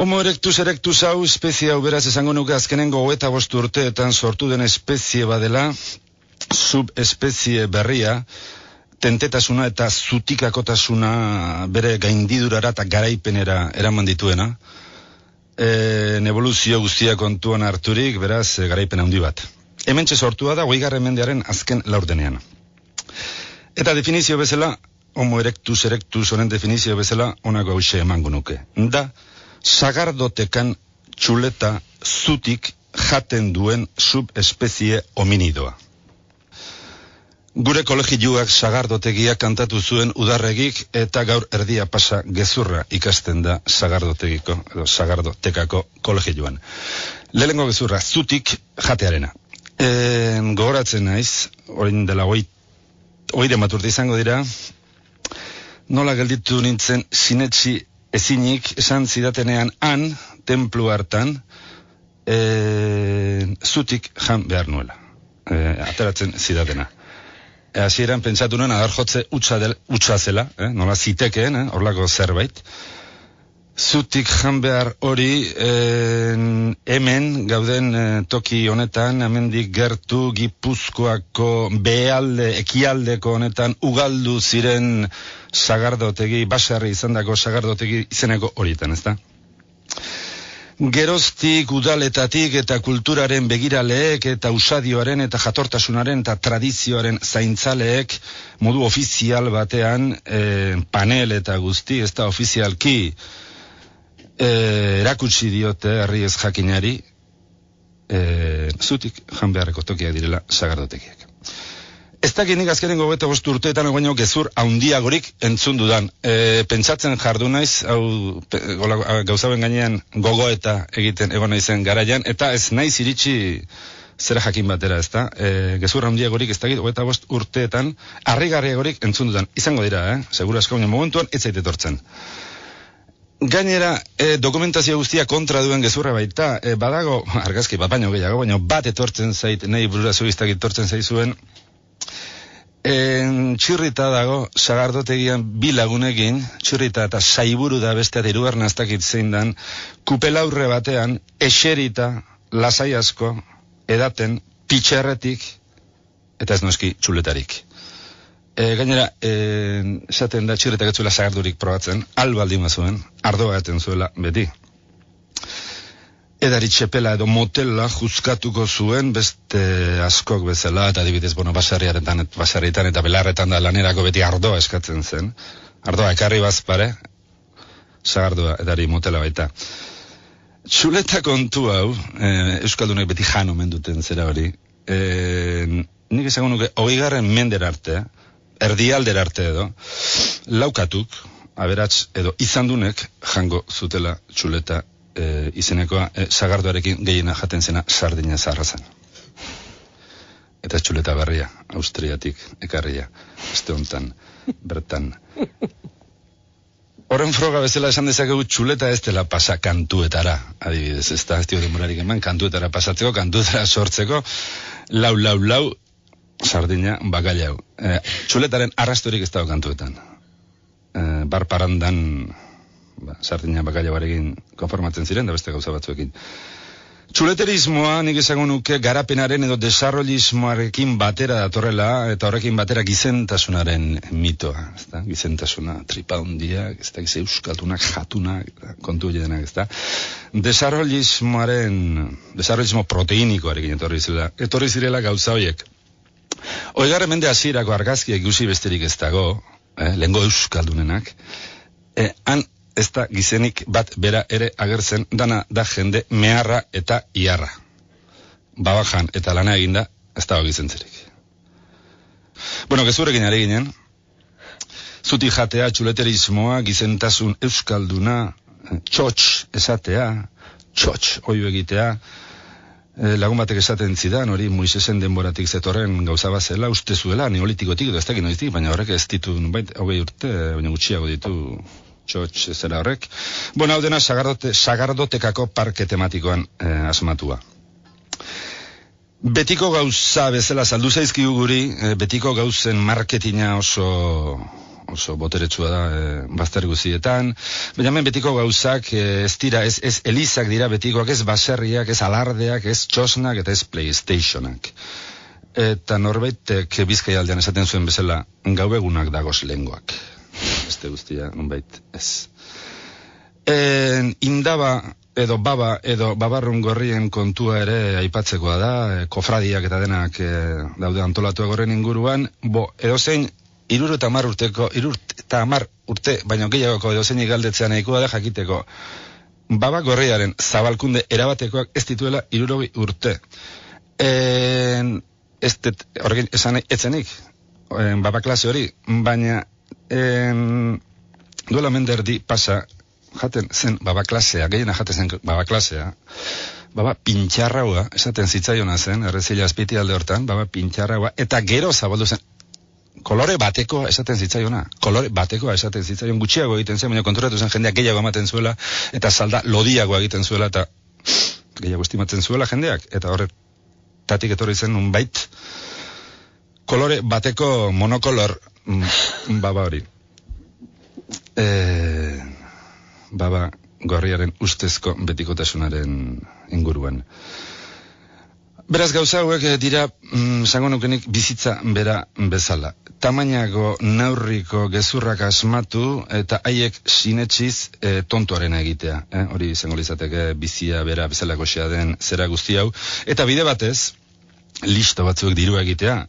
Homo erectus erectus hau espezie hau beraz esango nuke azkenengo eta bostu urteetan sortu den espezie badela, subespezie berria, tentetasuna eta zutikakotasuna bere gaindidurara eta garaipenera eraman dituena, e, evoluzio guztia kontuan harturik, beraz, garaipen handi bat. Hemen sortua da, goigarren mendearen azken laurdenean. Eta definizio bezala, homo erectus erectus honen definizio bezala, onako hause emango nuke. Da, sagardotekan txuleta zutik jaten duen subespezie hominidoa. Gure kolegiuak sagardotegia kantatu zuen udarregik eta gaur erdia pasa gezurra ikasten da sagardotegiko edo sagardotekako kolegiuan. Lehengo gezurra, zutik jatearena. E, gogoratzen naiz, orain dela oi, oire maturte izango dira, nola gelditu nintzen sinetsi ezinik esan zidatenean han, templu hartan, e, zutik jan behar nuela. E, ateratzen zidatena. E, hasieran pentsatu nuen adar jotze utza, del, utza zela, eh? nola zitekeen, eh? orlako zerbait. Zutik jan behar hori hemen gauden eh, toki honetan, hemendik gertu gipuzkoako behalde, ekialdeko honetan ugaldu ziren sagardotegi, basarri izan dako sagardotegi izeneko horietan, ezta? Geroztik, udaletatik eta kulturaren begiraleek eta usadioaren eta jatortasunaren eta tradizioaren zaintzaleek modu ofizial batean e, panel eta guzti, ez da ofizialki erakutsi diote herri ez jakinari e, zutik jan beharreko tokiak direla sagardotekiak. Ez da genik azkenen gogeta bostu urteetan baino gezur haundiagorik entzun dudan. E, pentsatzen jardu naiz, hau gauzaben gainean gogo eta egiten egon naizen garaian, eta ez naiz iritsi zera jakin batera, ez da? E, gezur haundiagorik ez da gogeta bost urteetan, harrigarriagorik entzun dudan. Izango dira, eh? Segura asko momentuan, ez zaite tortzen. Gainera, e, dokumentazio guztia kontra duen gezurra baita, e, badago, argazki, bat baino gehiago, baino bat etortzen zait, nahi burura zuiztak etortzen zaizuen, En, txirrita dago, sagardotegian bi lagunekin, txirrita eta saiburu da beste atiruar naztakit zein dan, kupelaurre batean, eserita, lasai asko, edaten, pitxerretik, eta ez noski txuletarik. E, gainera, e, esaten da txirrita getzuela sagardurik probatzen, albaldi mazuen, ardoa zuela beti. Edari txepela edo motela juzkatuko zuen beste askok bezala eta adibidez bueno basarriaretan basarritan eta belarretan da lanerako beti ardoa eskatzen zen. Ardoa ekarri bazpare sagardua edari motela baita. Txuleta kontu hau, eh, Euskaldunek beti jan omen duten zera hori, eh, nik esango nuke, garren mender arte, erdialder arte edo, laukatuk, aberats edo izandunek jango zutela txuleta e, izenekoa e, sagardoarekin gehiena jaten zena sardina zaharra zen. Eta txuleta berria, austriatik ekarria, este hontan, bertan. Horren froga bezala esan dezakegu txuleta ez dela pasa kantuetara, adibidez, ez da, ez dio demorarik eman, kantuetara pasatzeko, kantuetara sortzeko, lau, lau, lau, sardina bakailau. E, txuletaren arrastorik ez dago kantuetan. E, bar parandan, ba, sardina bakaila barekin konformatzen ziren, da beste gauza batzuekin. Txuleterismoa nik esango nuke garapenaren edo desarrollismoarekin batera datorrela eta horrekin batera gizentasunaren mitoa, ezta? Gizentasuna tripa hondia, ez da euskatunak jatunak kontu denak, ezta? Desarrollismoaren desarrollismo proteinikoarekin etorri zirela, etorri zirela gauza horiek. Oigarren mende hasierako argazkiak ikusi besterik ez dago, eh, lengo euskaldunenak, eh, han ez da gizenik bat bera ere agertzen dana da jende meharra eta iarra. Babajan eta lana eginda ez da gizentzerik. Bueno, gezurekin ari ginen, zuti jatea, txuleterismoa, gizentasun euskalduna, txotx esatea, txotx oio egitea, lagun batek esaten zidan, hori Moisesen denboratik zetorren gauza bazela, uste zuela, neolitikotik, edo ez dakit noiztik, baina horrek ez ditu, hogei urte, baina gutxiago ditu txotx zera horrek. Bueno, hau dena sagardote, sagardotekako parke tematikoan eh, asmatua. Betiko gauza bezala saldu zaizkigu guri, eh, betiko gauzen marketina oso oso boteretsua da e, bazter guzietan. Baina hemen betiko gauzak e, ez dira, ez, ez elizak dira betikoak, ez baserriak, ez alardeak, ez txosnak eta ez playstationak. Eta norbaitek bizkai aldean esaten zuen bezala, gau egunak dagoz lenguak. Beste guztia, nonbait, ez. En, indaba edo baba edo babarrun gorrien kontua ere aipatzekoa da, e, kofradiak eta denak e, daude antolatu egorren inguruan, bo, edo iruru eta mar urteko, iruru eta mar urte, baina gehiagoko edo zein igaldetzea nahikoa da jakiteko, baba gorriaren zabalkunde erabatekoak ez dituela irurogi urte. En, ez det, horrekin, esan etzenik, en, baba klase hori, baina en, duela menderdi pasa jaten zen baba klasea, gehiena jaten zen baba klasea, baba pintxarraua, esaten zitzaiona zen, errezila azpiti alde hortan, baba pintxarraua, eta gero zabaldu zen, kolore bateko esaten zitzaiona, kolore bateko esaten zitzaion, gutxiago egiten zen, baina konturatu zen jendeak gehiago ematen zuela, eta salda lodiago egiten zuela, eta gehiago estimatzen zuela jendeak, eta horre, tatik etorri zen un bait, kolore bateko monokolor mm, baba hori. Eh, baba gorriaren ustezko betikotasunaren inguruan. Beraz gauza hauek eh, dira, mm, zango nukenik, bizitza bera bezala. Tamainago neurriko gezurrak asmatu eta haiek sinetxiz e, tontuaren egitea. Eh? Hori izango lizateke bizia bera bezalako den zera guzti hau. Eta bide batez, listo batzuek diru egitea,